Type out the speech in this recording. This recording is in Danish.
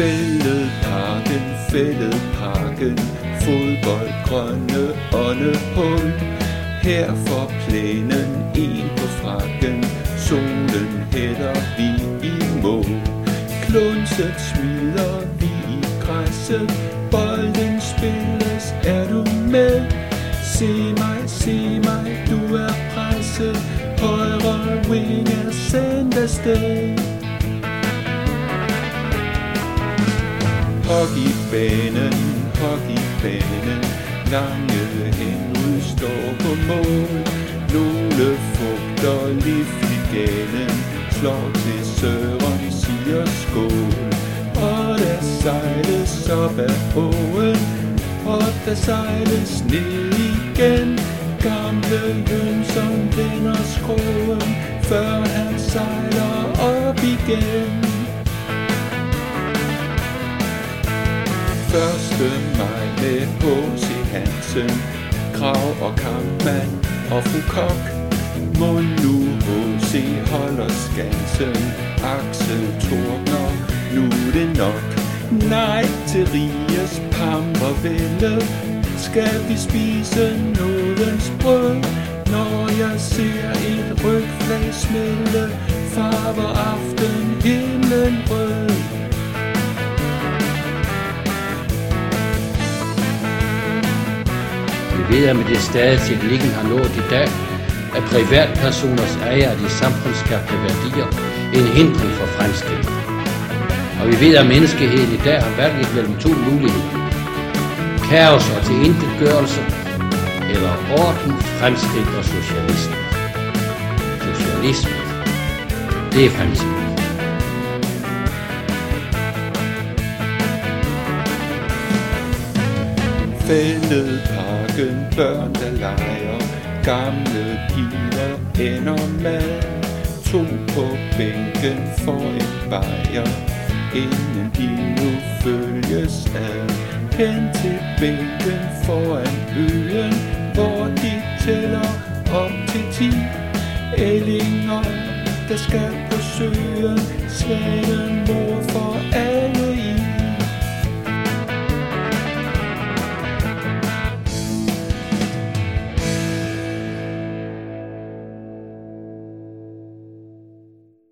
Fælledparken, fælledparken Fodboldgrønne åndehul. Her for plænen en på frakken. Solen hætter vi i mål. Klunset smider vi i græsset. Bolden spilles, er du med? Se mig, se mig, du er presset. Højre wing er sendt afsted. Hockeybanen, hockeybanen Lange Henry står på mål. Nogle fugter liftliganen Slår til Søren, siger skål. Og der sejles op ad åen Og der sejles ned igen. Gamle Jønsson vender skrål. 1. maj med H.C. Hansen, Krav og Kampmann og fru Kok. Må nu H.C. holder skansen, Axel tordner, nu er det nok. Nej til Rias pampervælde, skal vi spise nådens brød, når jeg ser et rødt flag smelle, farver aften himlen rød. Ved, at med det stadig teknikken har nået i dag, at privatpersoners ejer af de samfundsskabte værdier en hindring for fremskridt. Og vi ved, at menneskeheden i dag har valgt mellem to muligheder. Kaos og tilintetgørelse, eller orden, fremskridt og socialisme. Socialisme, det er fremskridt. Fælledparken, børn der leger. Gamle piger ender mad To på bænken for en bajer. Inden de nu følges ad. Hen til bænken foran øen Hvor de tæller op til ti. Ællinger, der skal på søen Svane mor for